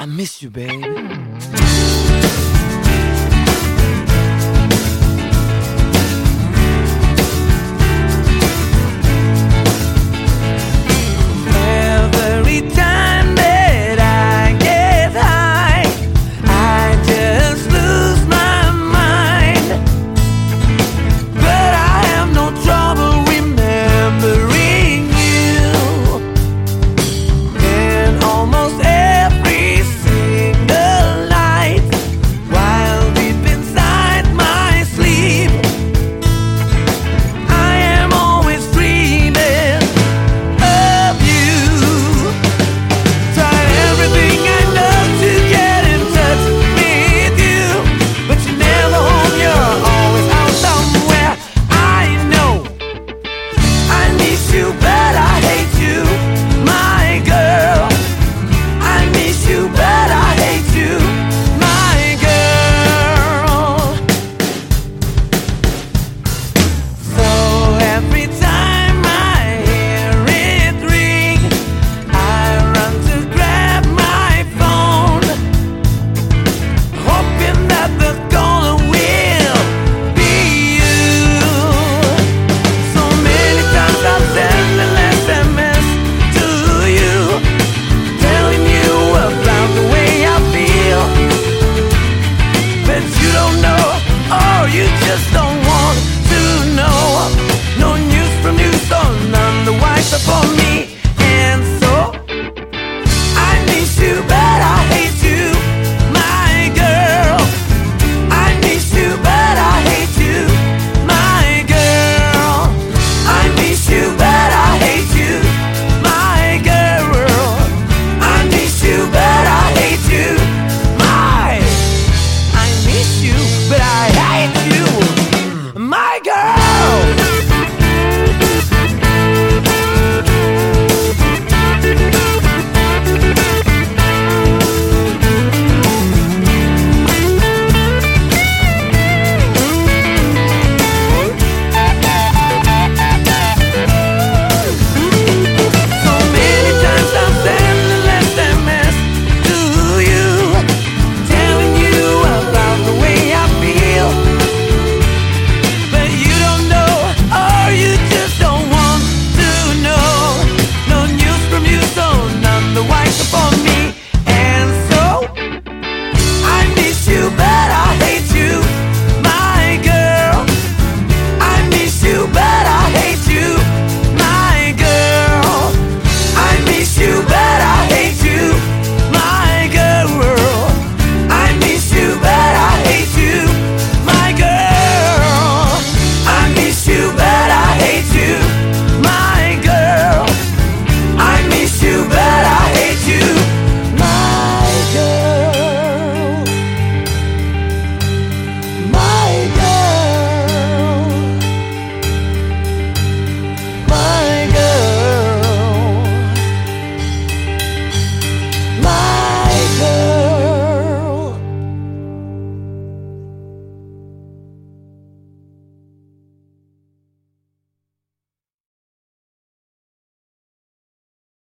I miss you, baby. just don't want to know. you, but I hate you.